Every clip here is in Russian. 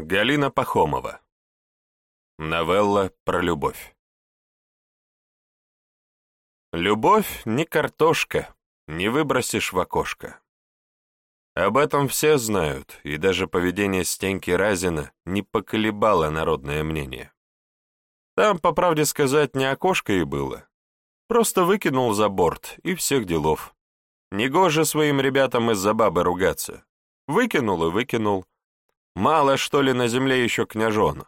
Галина Пахомова. Новелла про любовь. Любовь не картошка, не выбросишь в окошко. Об этом все знают, и даже поведение Стеньки Разина не поколебало народное мнение. Там, по правде сказать, не окошко и было. Просто выкинул за борт, и всех делов. Негоже своим ребятам из-за бабы ругаться. Выкинул и выкинул. Мало, что ли, на земле еще княжон.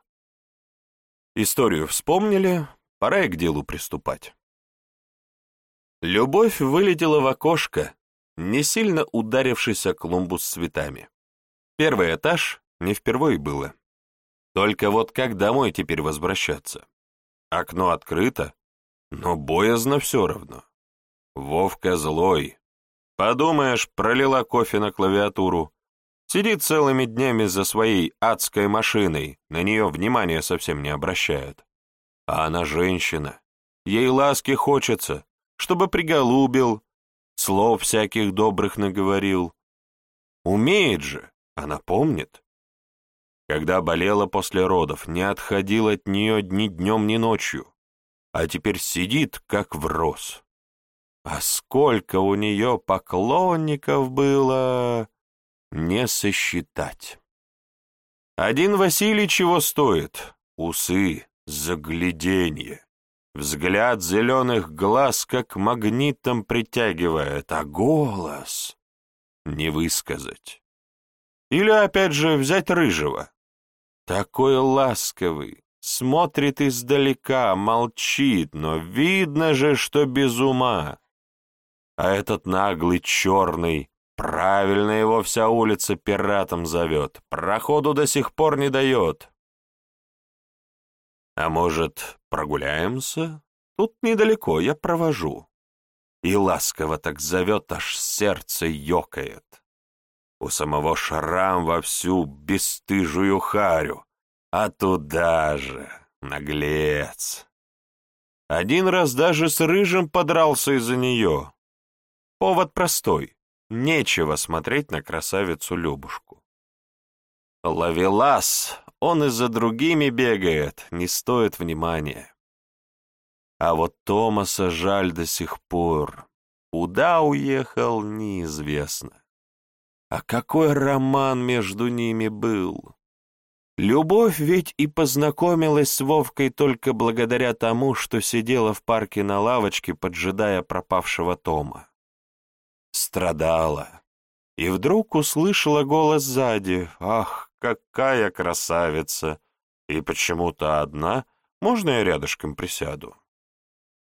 Историю вспомнили, пора и к делу приступать. Любовь вылетела в окошко, не сильно ударившись о клумбу с цветами. Первый этаж не впервые было. Только вот как домой теперь возвращаться? Окно открыто, но боязно все равно. Вовка злой. Подумаешь, пролила кофе на клавиатуру. Сидит целыми днями за своей адской машиной, на нее внимания совсем не обращает. А она женщина. Ей ласки хочется, чтобы приголубил, слов всяких добрых наговорил. Умеет же, она помнит. Когда болела после родов, не отходил от нее ни днем, ни ночью, а теперь сидит, как врос. А сколько у нее поклонников было, не сосчитать. Один Василий чего стоит? Усы, загляденье. Взгляд зеленых глаз как магнитом притягивает, а голос не высказать. Или опять же взять рыжего. Такой ласковый, смотрит издалека, молчит, но видно же, что без ума. А этот наглый черный, правильно его вся улица пиратом зовет, проходу до сих пор не дает. А может, прогуляемся? Тут недалеко, я провожу. И ласково так зовет, аж сердце ёкает. У самого шрам во всю бесстыжую харю, а туда же, наглец. Один раз даже с рыжим подрался из-за нее. Повод простой, нечего смотреть на красавицу Любушку. Ловелас, он и за другими бегает, не стоит внимания. А вот Томаса жаль до сих пор. Куда уехал, неизвестно. А какой роман между ними был? Любовь ведь и познакомилась с Вовкой только благодаря тому, что сидела в парке на лавочке, поджидая пропавшего Тома. Страдала. И вдруг услышала голос сзади. Ах, Какая красавица! И почему-то одна, можно я рядышком присяду?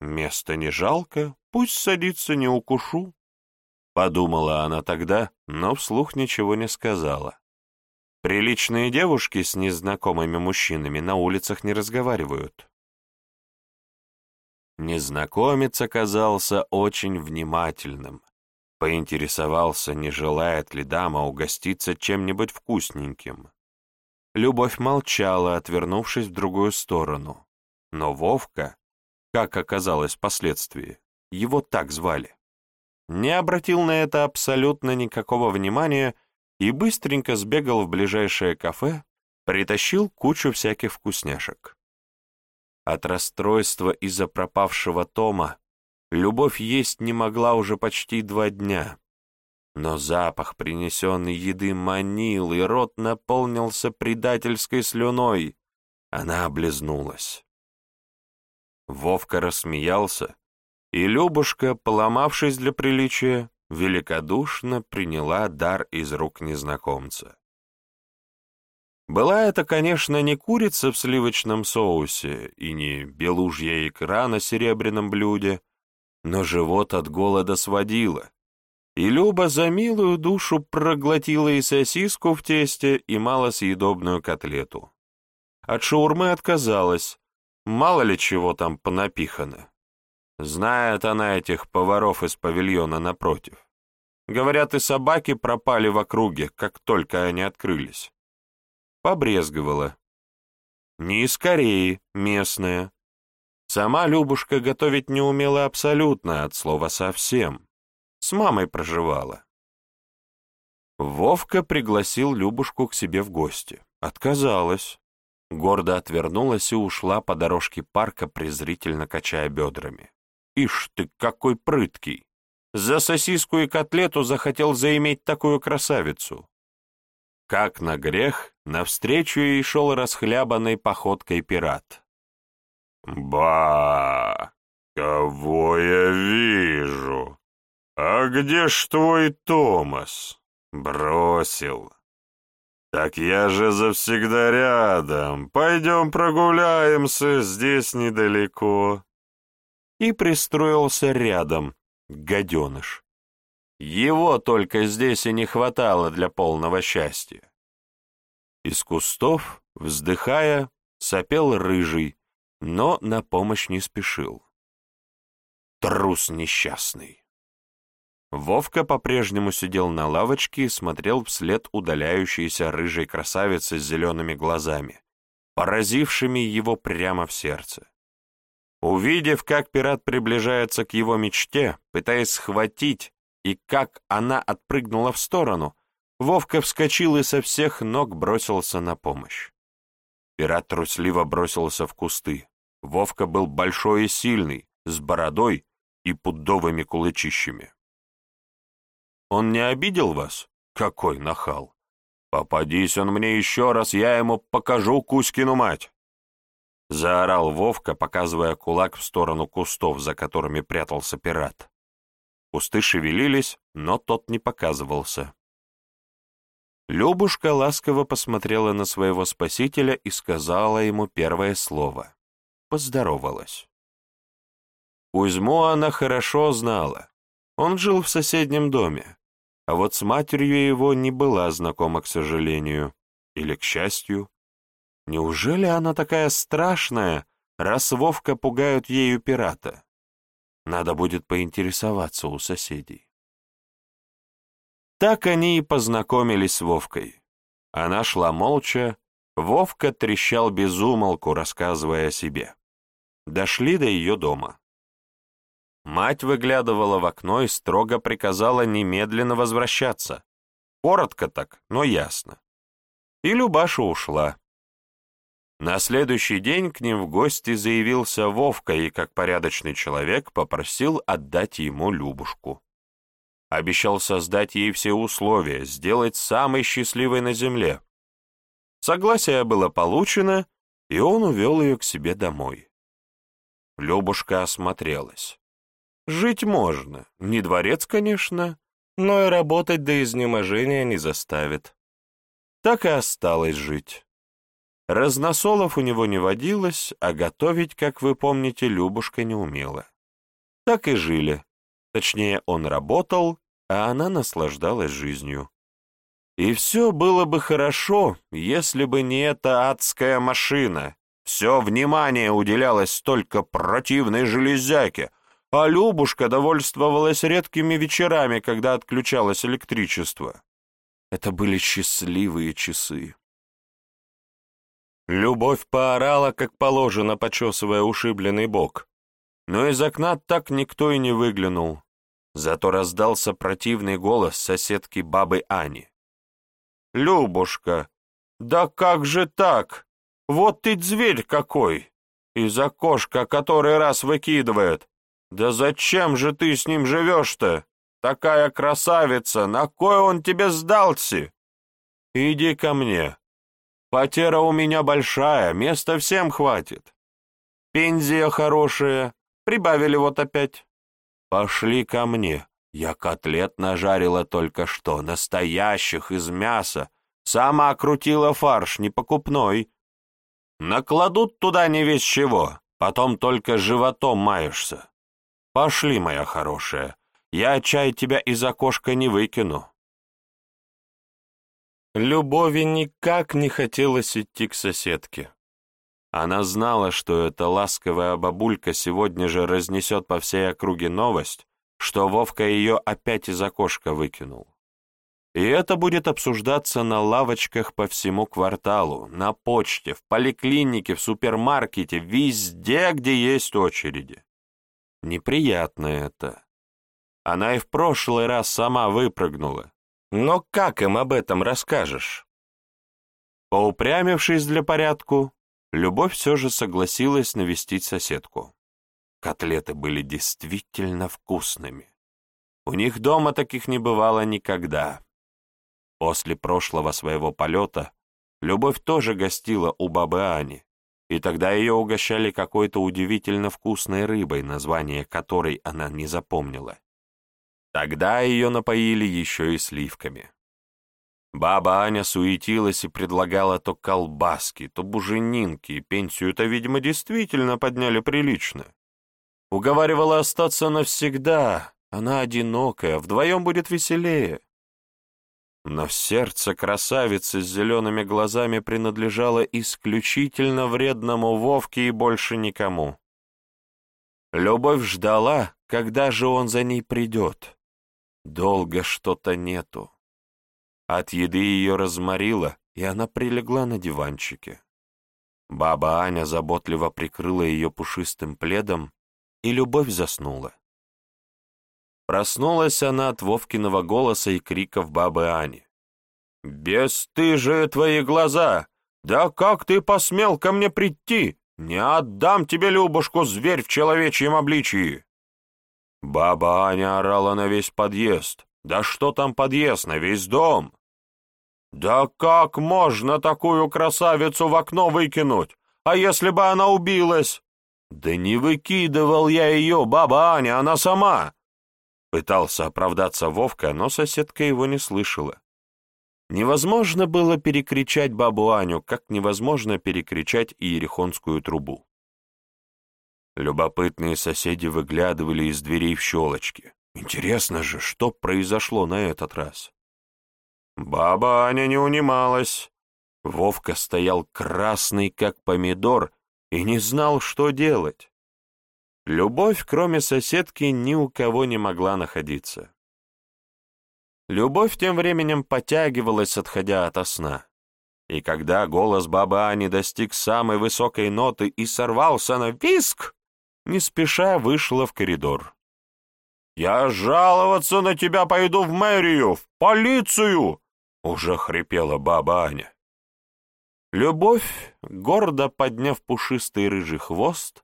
Место не жалко, пусть садится, не укушу. Подумала она тогда, но вслух ничего не сказала. Приличные девушки с незнакомыми мужчинами на улицах не разговаривают. Незнакомец оказался очень внимательным, Поинтересовался, не желает ли дама угоститься чем-нибудь вкусненьким. Любовь молчала, отвернувшись в другую сторону. Но Вовка, как оказалось впоследствии, его так звали, не обратил на это абсолютно никакого внимания и быстренько сбегал в ближайшее кафе, притащил кучу всяких вкусняшек. От расстройства из-за пропавшего Тома Любовь есть не могла уже почти два дня. Но запах принесенной еды манил, и рот наполнился предательской слюной. Она облизнулась. Вовка рассмеялся, и Любушка, поломавшись для приличия, великодушно приняла дар из рук незнакомца. Была это, конечно, не курица в сливочном соусе и не белужья икра на серебряном блюде, но живот от голода сводило, и Люба за милую душу проглотила и сосиску в тесте, и малосъедобную котлету. От шаурмы отказалась, мало ли чего там понапихано. Знает она этих поваров из павильона напротив. Говорят, и собаки пропали в округе, как только они открылись. Побрезговала. Не из Кореи, местная, Сама Любушка готовить не умела абсолютно, от слова совсем. С мамой проживала. Вовка пригласил Любушку к себе в гости. Отказалась. Гордо отвернулась и ушла по дорожке парка, презрительно качая бедрами. «Ишь ты, какой прыткий! За сосиску и котлету захотел заиметь такую красавицу!» Как на грех, навстречу ей шел расхлябанной походкой пират. «Ба! Кого я вижу? А где ж твой Томас? Бросил. Так я же завсегда рядом. Пойдем прогуляемся, здесь недалеко». И пристроился рядом, гаденыш. Его только здесь и не хватало для полного счастья. Из кустов, вздыхая, сопел рыжий, но на помощь не спешил. Трус несчастный. Вовка по-прежнему сидел на лавочке и смотрел вслед удаляющейся рыжей красавицы с зелеными глазами, поразившими его прямо в сердце. Увидев, как пират приближается к его мечте, пытаясь схватить, и как она отпрыгнула в сторону, Вовка вскочил и со всех ног бросился на помощь. Пират трусливо бросился в кусты. Вовка был большой и сильный, с бородой и пудовыми кулачищами. «Он не обидел вас? Какой нахал! Попадись он мне еще раз, я ему покажу Кузькину мать!» Заорал Вовка, показывая кулак в сторону кустов, за которыми прятался пират. Кусты шевелились, но тот не показывался. Любушка ласково посмотрела на своего спасителя и сказала ему первое слово поздоровалась. Кузьму она хорошо знала. Он жил в соседнем доме, а вот с матерью его не была знакома, к сожалению, или к счастью. Неужели она такая страшная, раз Вовка пугают ею пирата? Надо будет поинтересоваться у соседей. Так они и познакомились с Вовкой. Она шла молча, Вовка трещал без умолку, рассказывая о себе. Дошли до ее дома. Мать выглядывала в окно и строго приказала немедленно возвращаться. Коротко так, но ясно. И Любаша ушла. На следующий день к ним в гости заявился Вовка и, как порядочный человек, попросил отдать ему Любушку. Обещал создать ей все условия, сделать самой счастливой на земле. Согласие было получено, и он увел ее к себе домой. Любушка осмотрелась. Жить можно, не дворец, конечно, но и работать до изнеможения не заставит. Так и осталось жить. Разносолов у него не водилось, а готовить, как вы помните, Любушка не умела. Так и жили. Точнее, он работал, а она наслаждалась жизнью. И все было бы хорошо, если бы не эта адская машина, все внимание уделялось только противной железяке, а Любушка довольствовалась редкими вечерами, когда отключалось электричество. Это были счастливые часы. Любовь поорала, как положено, почесывая ушибленный бок. Но из окна так никто и не выглянул. Зато раздался противный голос соседки бабы Ани. «Любушка, да как же так? Вот ты зверь какой! Из окошка который раз выкидывает. Да зачем же ты с ним живешь-то? Такая красавица, на кой он тебе сдался? Иди ко мне. Потера у меня большая, места всем хватит. Пензия хорошая, прибавили вот опять. Пошли ко мне. Я котлет нажарила только что, настоящих, из мяса. Сама крутила фарш, не покупной. Накладут туда не весь чего, потом только животом маешься. Пошли, моя хорошая, я чай тебя из окошка не выкину. Любови никак не хотелось идти к соседке. Она знала, что эта ласковая бабулька сегодня же разнесет по всей округе новость, что Вовка ее опять из окошка выкинул. И это будет обсуждаться на лавочках по всему кварталу, на почте, в поликлинике, в супермаркете, везде, где есть очереди. Неприятно это. Она и в прошлый раз сама выпрыгнула. Но как им об этом расскажешь? Поупрямившись для порядку, Любовь все же согласилась навестить соседку. Котлеты были действительно вкусными. У них дома таких не бывало никогда. После прошлого своего полета Любовь тоже гостила у бабы Ани, и тогда ее угощали какой-то удивительно вкусной рыбой, название которой она не запомнила. Тогда ее напоили еще и сливками. Баба Аня суетилась и предлагала то колбаски, то буженинки, пенсию-то, видимо, действительно подняли прилично. Уговаривала остаться навсегда, она одинокая, вдвоем будет веселее. Но сердце красавицы с зелеными глазами принадлежало исключительно вредному Вовке и больше никому. Любовь ждала, когда же он за ней придет. Долго что-то нету. От еды ее разморило, и она прилегла на диванчике. Баба Аня заботливо прикрыла ее пушистым пледом, и любовь заснула. Проснулась она от Вовкиного голоса и криков бабы Ани. «Бесстыжие твои глаза! Да как ты посмел ко мне прийти? Не отдам тебе, Любушку, зверь в человечьем обличии!» Баба Аня орала на весь подъезд. Да что там подъезд, на весь дом? Да как можно такую красавицу в окно выкинуть? А если бы она убилась? Да не выкидывал я ее, баба Аня, она сама. Пытался оправдаться Вовка, но соседка его не слышала. Невозможно было перекричать бабу Аню, как невозможно перекричать иерихонскую трубу. Любопытные соседи выглядывали из дверей в щелочки. Интересно же, что произошло на этот раз? Баба Аня не унималась. Вовка стоял красный, как помидор, и не знал, что делать. Любовь, кроме соседки, ни у кого не могла находиться. Любовь тем временем потягивалась, отходя ото сна. И когда голос бабы Ани достиг самой высокой ноты и сорвался на виск, не спеша вышла в коридор. «Я жаловаться на тебя пойду в мэрию, в полицию!» Уже хрипела баба Аня. Любовь, гордо подняв пушистый рыжий хвост,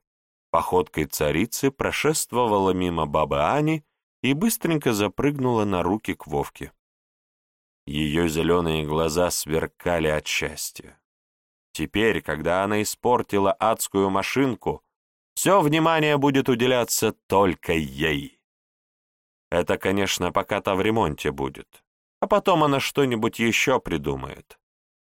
походкой царицы прошествовала мимо бабы Ани и быстренько запрыгнула на руки к Вовке. Ее зеленые глаза сверкали от счастья. Теперь, когда она испортила адскую машинку, все внимание будет уделяться только ей. Это, конечно, пока-то в ремонте будет, а потом она что-нибудь еще придумает.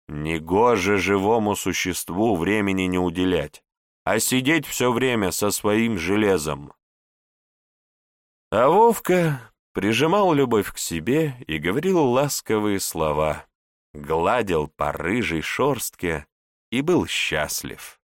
Негоже живому существу времени не уделять, а сидеть все время со своим железом. А Вовка прижимал любовь к себе и говорил ласковые слова, гладил по рыжей шорстке и был счастлив.